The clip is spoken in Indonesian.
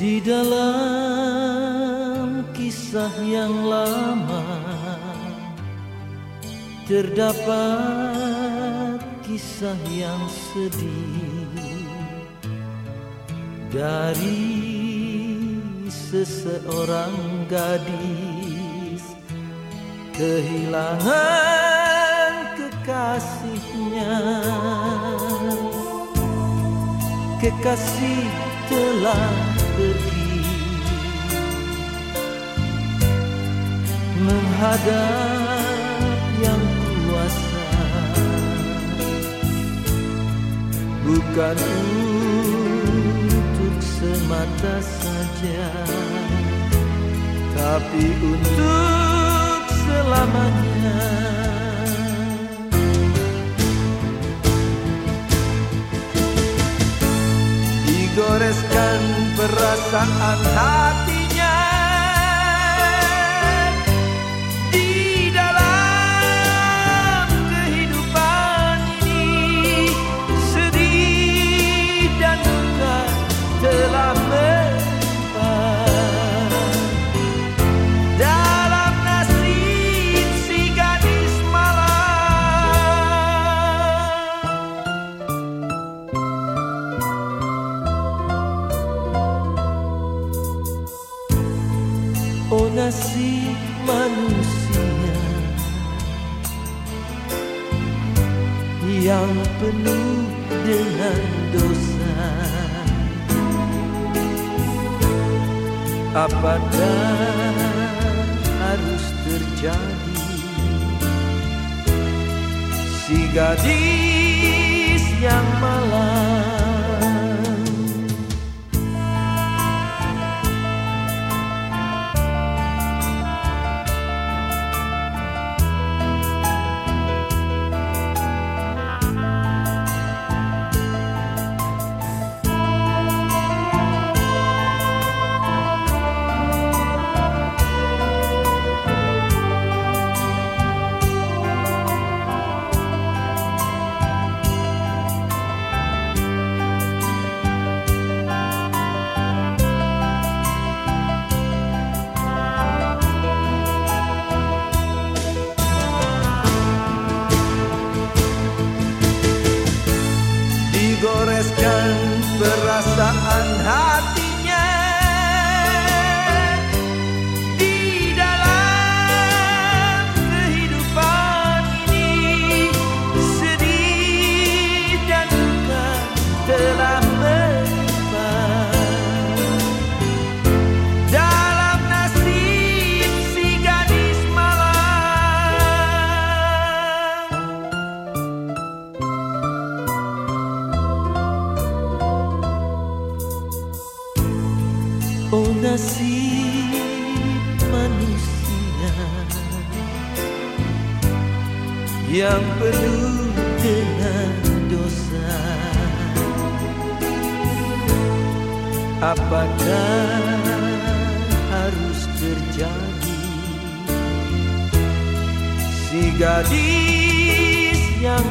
Di dalam kisah yang lama Terdapat kisah yang sedih. Dari seseorang gadis Kehilangan kekasihnya. Kekasih telah menghadap yang kuasa. Bukan untuk semata saja tapi untuk selamanya. Digoreskan perasaan hati Oh nasib manusia Yang penuh dengan dosa. Apakah harus terjadi? Si gadis yang malam nasib manusia Yang penuh dengan dosa. Apakah harus terjadi Si gadis yang